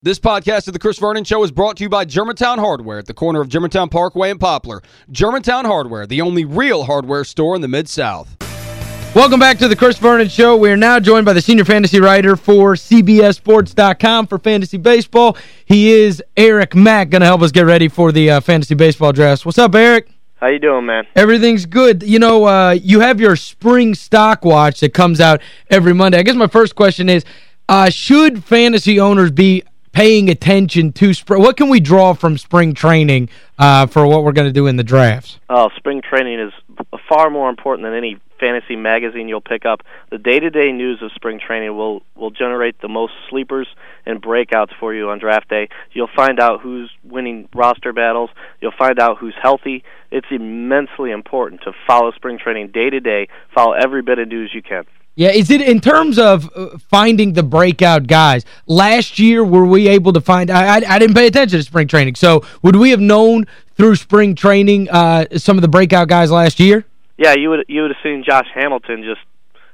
This podcast of The Chris Vernon Show is brought to you by Germantown Hardware at the corner of Germantown Parkway and Poplar. Germantown Hardware, the only real hardware store in the Mid-South. Welcome back to The Chris Vernon Show. We are now joined by the senior fantasy writer for CBSSports.com for fantasy baseball. He is Eric Mack, going to help us get ready for the uh, fantasy baseball draft. What's up, Eric? How you doing, man? Everything's good. You know, uh, you have your spring stock watch that comes out every Monday. I guess my first question is, uh, should fantasy owners be paying attention to spring? What can we draw from spring training uh, for what we're going to do in the drafts? Oh, spring training is far more important than any fantasy magazine you'll pick up. The day-to-day news of spring training will will generate the most sleepers and breakouts for you on draft day. You'll find out who's winning roster battles. You'll find out who's healthy. It's immensely important to follow spring training day to day. Follow every bit of news you can. Yeah, is it in terms of uh, finding the breakout guys? Last year, were we able to find I, I, I didn't pay attention to spring training. So, would we have known through spring training uh, some of the breakout guys last year? Yeah, you would you would have seen Josh Hamilton just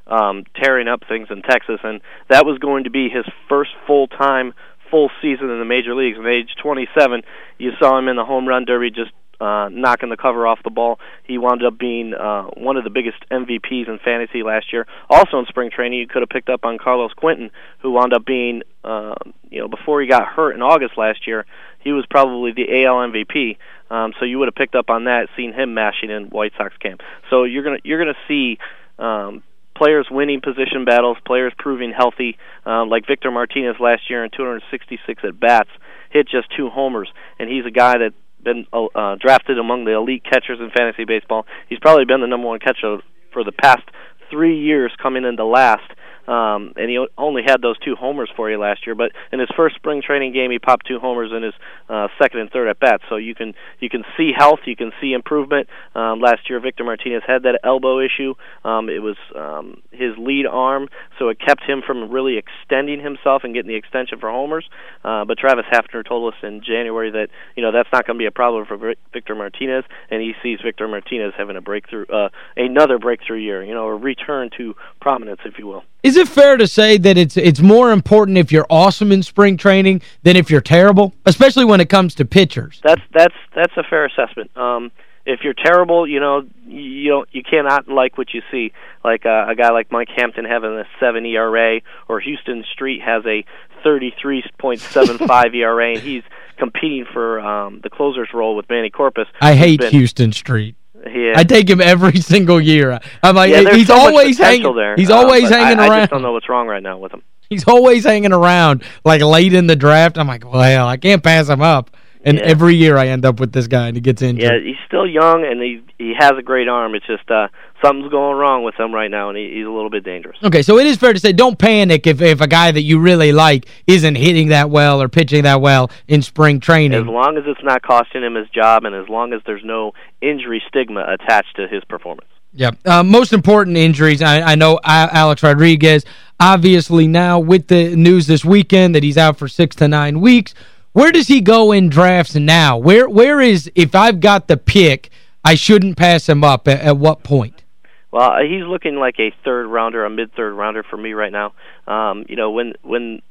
um, tearing up things in Texas, and that was going to be his first full-time full season in the major leagues. At age 27, you saw him in the home run derby just uh, knocking the cover off the ball. He wound up being uh, one of the biggest MVPs in fantasy last year. Also in spring training, you could have picked up on Carlos Quentin, who wound up being, uh, you know, before he got hurt in August last year, he was probably the AL MVP. Um, so you would have picked up on that, seen him mashing in White Sox camp. So you're gonna you're gonna see. Um, players winning position battles, players proving healthy, uh, like Victor Martinez last year in 266 at bats, hit just two homers, and he's a guy that been uh, uh, drafted among the elite catchers in fantasy baseball. He's probably been the number one catcher for the past three years, coming into last. Um, and he only had those two homers for you last year. But in his first spring training game, he popped two homers in his uh, second and third at bats. So you can you can see health, you can see improvement. Um, last year, Victor Martinez had that elbow issue. Um, it was um, his lead arm, so it kept him from really extending himself and getting the extension for homers. Uh, but Travis Hafner told us in January that you know that's not going to be a problem for Victor Martinez, and he sees Victor Martinez having a breakthrough, uh, another breakthrough year. You know, a return to prominence, if you will. Is it fair to say that it's it's more important if you're awesome in spring training than if you're terrible, especially when it comes to pitchers? That's that's that's a fair assessment. Um, if you're terrible, you know, you don't you cannot like what you see. Like uh, a guy like Mike Hampton having a 7 ERA or Huston Street has a 33.75 ERA and he's competing for um the closer's role with Manny Corpas. I hate been, Huston Street. Yeah. I take him every single year. I'm like, yeah, he's so always hanging there. He's uh, always hanging I, around. I just don't know what's wrong right now with him. He's always hanging around like late in the draft. I'm like, well, I can't pass him up. And yeah. every year I end up with this guy and he gets injured. Yeah, he's still young and he he has a great arm. It's just uh something's going wrong with him right now and he, he's a little bit dangerous. Okay, so it is fair to say don't panic if if a guy that you really like isn't hitting that well or pitching that well in spring training. As long as it's not costing him his job and as long as there's no injury stigma attached to his performance. Yeah. Uh, most important injuries, I, I know Alex Rodriguez, obviously now with the news this weekend that he's out for six to nine weeks, where does he go in drafts now? Where Where is, if I've got the pick, I shouldn't pass him up at, at what point? Well, uh, he's looking like a third rounder, a mid-third rounder for me right now. Um, you know, when when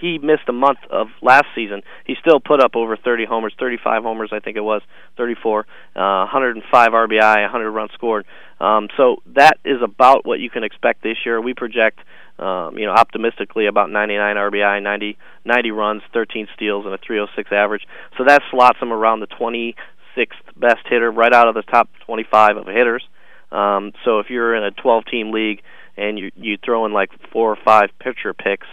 he missed a month of last season, he still put up over 30 homers, 35 homers, I think it was, 34, uh, 105 RBI, 100 runs scored. Um, so that is about what you can expect this year. We project um, you know, optimistically about 99 RBI, 90, 90 runs, 13 steals, and a 306 average. So that slots him around the 26th best hitter, right out of the top 25 of hitters. Um, so if you're in a 12-team league and you you throw in like four or five pitcher picks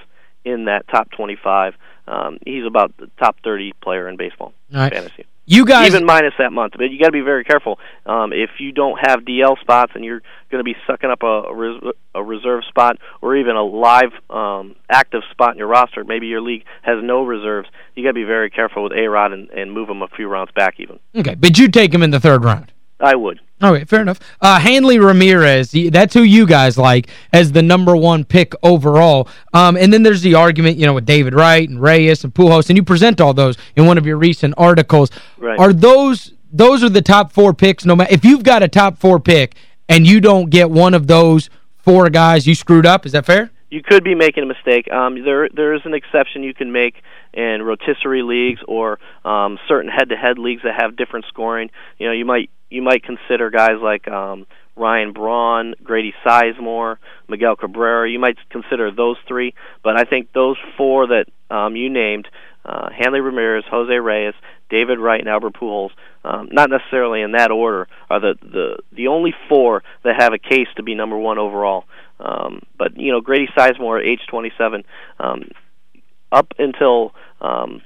in that top 25, um, he's about the top 30 player in baseball right. fantasy. You guys even minus that month, but you got to be very careful. Um, if you don't have DL spots and you're going to be sucking up a, res- a reserve spot or even a live um, active spot in your roster, maybe your league has no reserves. You got to be very careful with A Rod and, and move him a few rounds back even. Okay, but you take him in the third round. I would. Okay, fair enough. Uh, Hanley Ramirez, that's who you guys like as the number one pick overall. Um, and then there's the argument, you know, with David Wright and Reyes and Pujols, and you present all those in one of your recent articles. Right. Are those those are the top four picks? No matter If you've got a top four pick and you don't get one of those four guys, you screwed up. Is that fair? you could be making a mistake. Um, there there is an exception you can make in rotisserie leagues or um, certain head-to-head leagues that have different scoring. You know, you might you might consider guys like um, Ryan Braun, Grady Sizemore, Miguel Cabrera. You might consider those three, but I think those four that um, you named, uh, Hanley Ramirez, Jose Reyes, David Wright, and Albert Pujols, um, not necessarily in that order, are the, the the only four that have a case to be number one overall. Um, but you know, Grady Sizemore, age 27, um, up until um,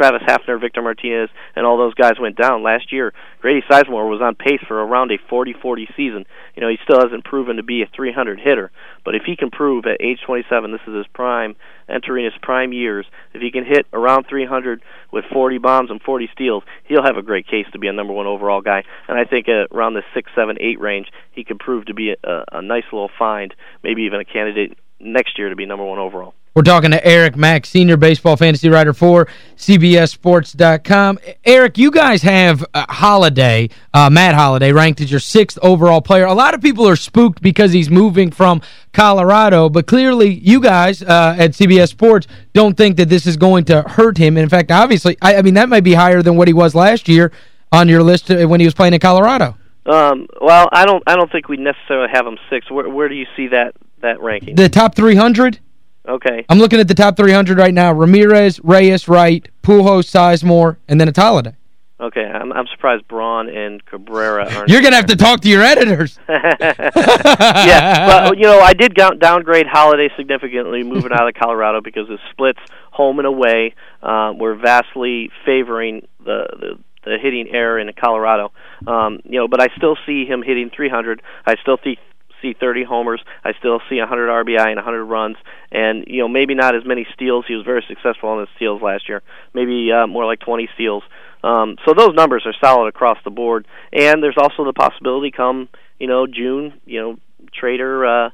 Travis Hafner, Victor Martinez, and all those guys went down last year. Grady Sizemore was on pace for around a 40-40 season. You know, he still hasn't proven to be a 300 hitter, but if he can prove at age 27, this is his prime, entering his prime years, if he can hit around 300 with 40 bombs and 40 steals, he'll have a great case to be a number one overall guy. And I think uh, around the six, seven, eight range, he could prove to be a, a nice little find, maybe even a candidate next year to be number one overall. We're talking to Eric Mack, senior baseball fantasy writer for CBSSports.com. Eric, you guys have uh, Holliday, uh, Matt Holliday, ranked as your sixth overall player. A lot of people are spooked because he's moving from Colorado, but clearly you guys uh, at CBS Sports don't think that this is going to hurt him. And in fact, obviously, I, I mean, that might be higher than what he was last year on your list uh, when he was playing in Colorado. Um, well, I don't I don't think we necessarily have him six. Where where do you see that that ranking? The top 300? Okay. I'm looking at the top 300 right now. Ramirez, Reyes, Wright, Pujols, Sizemore, and then it's Holliday. Okay, I'm I'm surprised Braun and Cabrera aren't You're going to have to talk to your editors. yeah, but you know, I did downgrade Holliday significantly moving out of Colorado because the splits home and away uh, were vastly favoring the, the the hitting error in Colorado. Um, you know, but I still see him hitting 300. I still see see 30 homers. I still see 100 RBI and 100 runs, and you know maybe not as many steals. He was very successful on his steals last year. Maybe uh, more like 20 steals. Um, so those numbers are solid across the board. And there's also the possibility come you know June, you know trader. Uh,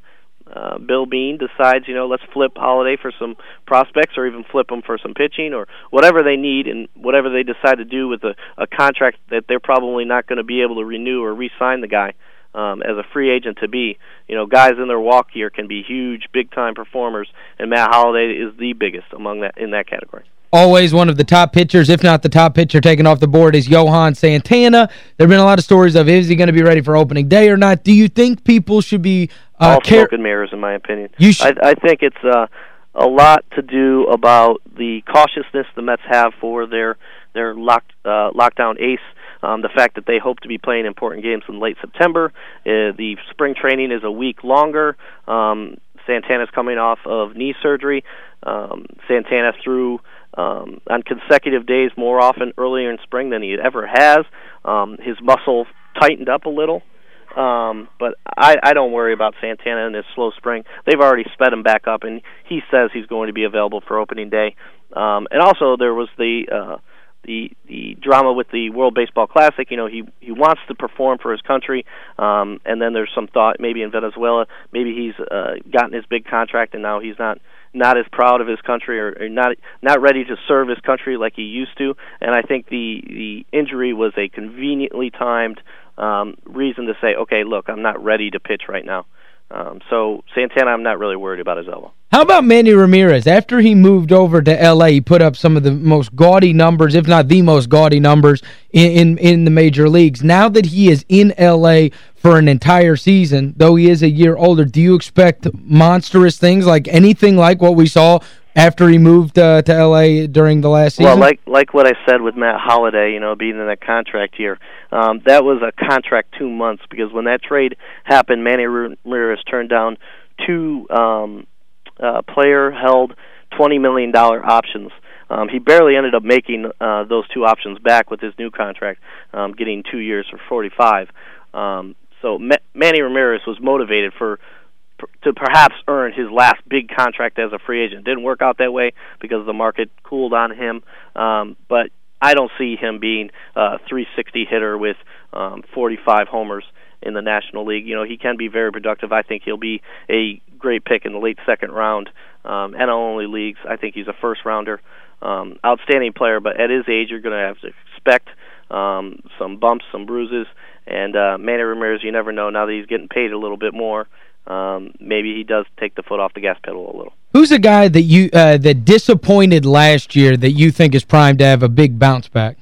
uh, Bill Beane decides, you know, let's flip Holliday for some prospects, or even flip them for some pitching, or whatever they need, and whatever they decide to do with a, a contract that they're probably not going to be able to renew or re-sign the guy um, as a free agent to be. You know, guys in their walk year can be huge, big time performers, and Matt Holliday is the biggest among that in that category. Always one of the top pitchers, if not the top pitcher taken off the board, is Johan Santana. There have been a lot of stories of is he going to be ready for opening day or not. Do you think people should be... Uh, All smoke and mirrors, in my opinion. You I, I think it's uh, a lot to do about the cautiousness the Mets have for their their locked, uh, lockdown ace um, the fact that they hope to be playing important games in late September. Uh, the spring training is a week longer. Um, Santana's coming off of knee surgery. Um, Santana threw um, on consecutive days more often earlier in spring than he ever has. Um, his muscle tightened up a little. Um, but I, I don't worry about Santana and his slow spring. They've already sped him back up, and he says he's going to be available for opening day. Um, and also, there was the uh, the the drama with the World Baseball Classic. You know, he he wants to perform for his country, um, and then there's some thought maybe in Venezuela, maybe he's uh, gotten his big contract and now he's not not as proud of his country or, or not not ready to serve his country like he used to. And I think the the injury was a conveniently timed um, reason to say, okay, look, I'm not ready to pitch right now. Um, so Santana, I'm not really worried about his elbow. How about Manny Ramirez? After he moved over to L.A., he put up some of the most gaudy numbers, if not the most gaudy numbers, in, in, in the major leagues. Now that he is in L.A. for an entire season, though he is a year older, do you expect monstrous things, like anything like what we saw after he moved uh, to L.A. during the last season? Well, like like what I said with Matt Holliday, you know, being in that contract year, um, that was a contract two months because when that trade happened, Manny Ramirez turned down two um, uh, player-held $20 million options. Um, he barely ended up making uh, those two options back with his new contract, um, getting two years for 45. Um, so Ma- Manny Ramirez was motivated for to perhaps earn his last big contract as a free agent. Didn't work out that way because the market cooled on him. Um, but I don't see him being a 360 hitter with um, 45 homers in the National League. You know, he can be very productive. I think he'll be a great pick in the late second round. Um, NL only leagues. I think he's a first rounder. Um, outstanding player, but at his age, you're going to have to expect um, some bumps, some bruises. And uh, Manny Ramirez, you never know. Now that he's getting paid a little bit more, um, maybe he does take the foot off the gas pedal a little. Who's a guy that you uh, that disappointed last year that you think is primed to have a big bounce back?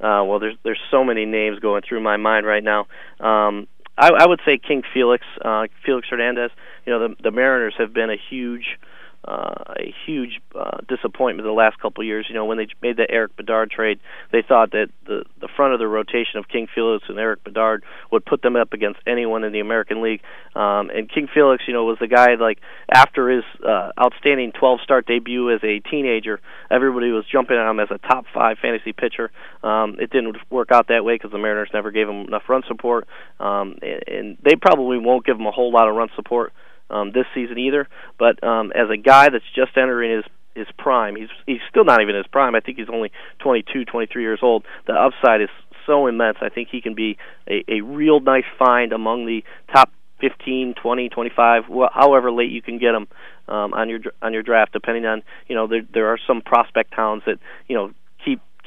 Uh, well, there's there's so many names going through my mind right now. Um, I, I would say King Felix, uh, Felix Hernandez. You know, the the Mariners have been a huge uh, a huge uh, disappointment the last couple of years. You know, when they made the Erik Bedard trade, they thought that the the front of the rotation of King Felix and Erik Bedard would put them up against anyone in the American League. Um, and King Felix, you know, was the guy like after his uh, outstanding 12 start debut as a teenager, everybody was jumping on him as a top five fantasy pitcher. Um, it didn't work out that way because the Mariners never gave him enough run support, um, and, and they probably won't give him a whole lot of run support um, this season either. But um, as a guy that's just entering his his prime, he's he's still not even his prime. I think he's only 22, 23 years old. The upside is so immense. I think he can be a, a real nice find among the top 15, 20, 25, wh- however late you can get him um, on your on your draft, depending on you know there there are some prospect towns that you know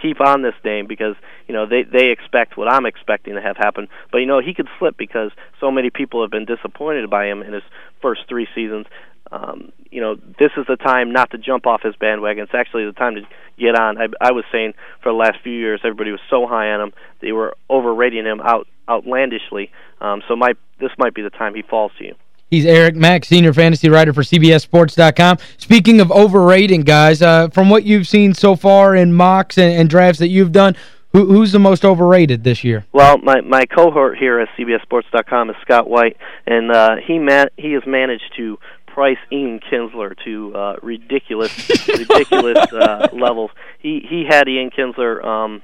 keep on this name because you know they they expect what I'm expecting to have happen. But you know he could slip because so many people have been disappointed by him in his first three seasons. Um, you know this is the time not to jump off his bandwagon. It's actually the time to get on. I, I was saying for the last few years everybody was so high on him they were overrating him out outlandishly. Um, so my this might be the time he falls to you. He's Eric Mack, senior fantasy writer for CBSSports.com. Speaking of overrating, guys, uh, from what you've seen so far in mocks and, and drafts that you've done, who, who's the most overrated this year? Well, my my cohort here at CBSSports.com is Scott White, and uh, he man he has managed to price Ian Kinsler to uh, ridiculous ridiculous uh, levels. He he had Ian Kinsler um,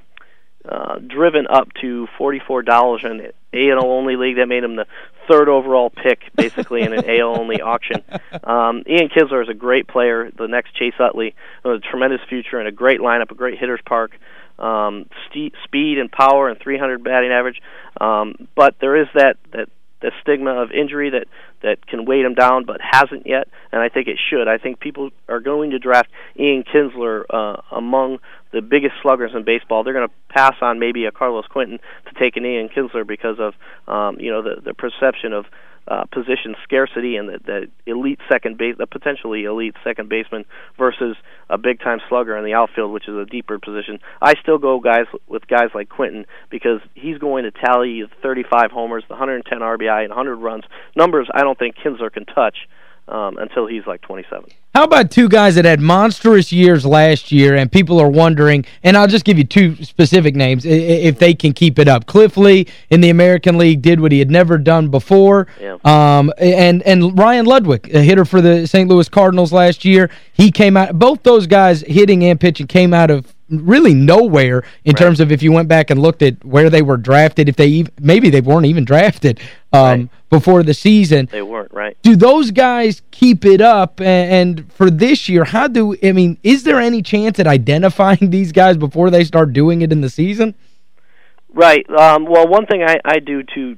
uh, driven up to forty-four dollars in an AL only league. That made him the third overall pick, basically in an AL only auction. Um, Ian Kinsler is a great player. The next Chase Utley, a tremendous future and a great lineup, a great hitters park. Um, st- speed and power and 300 batting average, um, but there is that that the stigma of injury that that can weight him down, but hasn't yet, and I think it should. I think people are going to draft Ian Kinsler uh, among the biggest sluggers in baseball. They're going to pass on maybe a Carlos Quentin to take an Ian Kinsler because of um, you know the the perception of uh, position scarcity and the, the elite second base, the potentially elite second baseman versus a big time slugger in the outfield, which is a deeper position. I still go guys with guys like Quentin because he's going to tally 35 homers, the 110 RBI, and 100 runs. Numbers I don't think Kinsler can touch um, until he's like 27. How about two guys that had monstrous years last year and people are wondering, and I'll just give you two specific names, if they can keep it up. Cliff Lee in the American League did what he had never done before. Yeah. Um, and, and Ryan Ludwick, a hitter for the St. Louis Cardinals last year, he came out, both those guys hitting and pitching came out of really nowhere in right. terms of if you went back and looked at where they were drafted, if they even, maybe they weren't even drafted um, right. before the season. They weren't, right. Do those guys keep it up? And, and for this year, how do, I mean, is there any chance at identifying these guys before they start doing it in the season? Right. Um, well, one thing I, I do to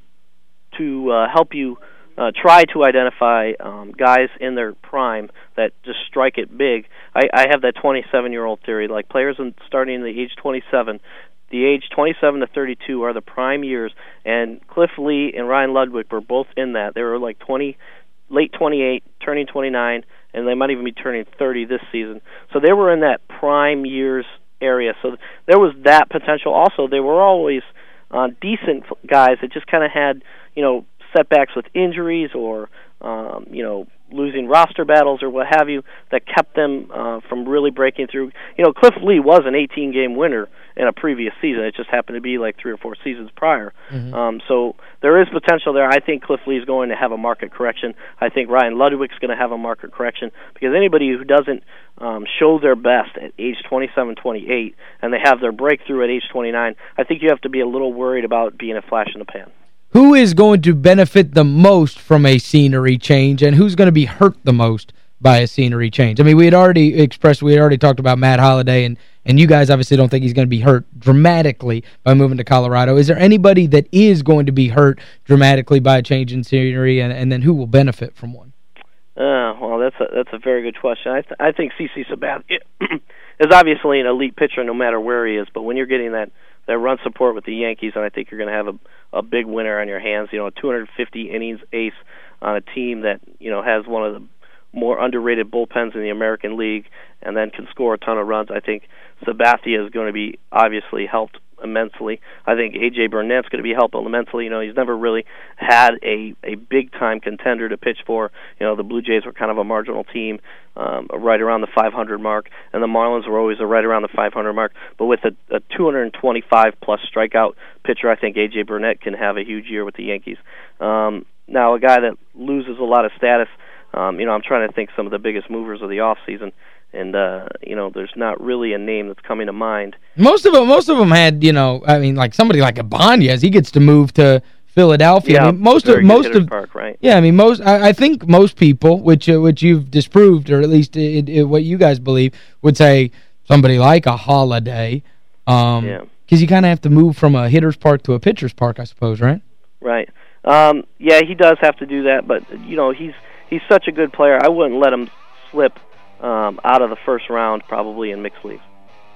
to uh, help you uh, try to identify um, guys in their prime that just strike it big. I, I have that 27 year old theory. Like players in, starting in the age 27, the age 27 to 32 are the prime years, and Cliff Lee and Ryan Ludwick were both in that. They were like 20, late 28, turning 29, and they might even be turning 30 this season. So they were in that prime years area. So there was that potential. Also, they were always uh, decent guys that just kind of had you know setbacks with injuries or um, you know losing roster battles or what have you that kept them uh, from really breaking through. You know, Cliff Lee was an 18 game winner in a previous season. It just happened to be like three or four seasons prior. Mm-hmm. Um, so there is potential there. I think Cliff Lee is going to have a market correction. I think Ryan Ludwick's going to have a market correction because anybody who doesn't um, show their best at age 27, 28, and they have their breakthrough at age 29, I think you have to be a little worried about being a flash in the pan who is going to benefit the most from a scenery change and who's going to be hurt the most by a scenery change? I mean, we had already expressed, we had already talked about Matt Holliday, and, and you guys obviously don't think he's going to be hurt dramatically by moving to Colorado. Is there anybody that is going to be hurt dramatically by a change in scenery, and, and then who will benefit from one? Uh, well, that's a, that's a very good question. I, th I think CC Sabathia is obviously an elite pitcher no matter where he is, but when you're getting that – that run support with the Yankees, and I think you're going to have a, a big winner on your hands. You know, a 250 innings ace. on a team that you know has one of the more underrated bullpens in the American League, and then can score a ton of runs. I think Sabathia is going to be obviously helped immensely. I think AJ Burnett's going to be helpful immensely. You know, he's never really had a a big time contender to pitch for. You know, the Blue Jays were kind of a marginal team, um, right around the 500 mark, and the Marlins were always right around the 500 mark. But with a, a 225 plus strikeout pitcher, I think AJ Burnett can have a huge year with the Yankees. Um, now, a guy that loses a lot of status. Um, you know, I'm trying to think some of the biggest movers of the off season and uh you know there's not really a name that's coming to mind. Most of them most of them had you know i mean like somebody like Ibanez he gets to move to Philadelphia. Yeah, I mean, most of most of park, right? Yeah i mean most I, I think most people which uh, which you've disproved or at least it, it, what you guys believe would say somebody like a Holliday um yeah. because you kind of have to move from a hitter's park to a pitcher's park i suppose right? Right. Um yeah he does have to do that but you know he's he's such a good player i wouldn't let him slip um, out of the first round probably in mixed leagues.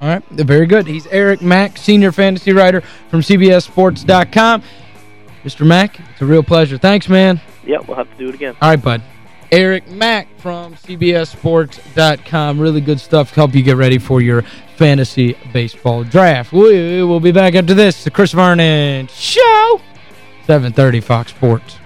All right, very good. He's Eric Mack, senior fantasy writer from CBSSports.com. Mr. Mack, it's a real pleasure. Thanks, man. Yeah, we'll have to do it again. All right, bud. Eric Mack from CBSSports.com. Really good stuff to help you get ready for your fantasy baseball draft. We will be back after this. The Chris Vernon Show, 730 Fox Sports.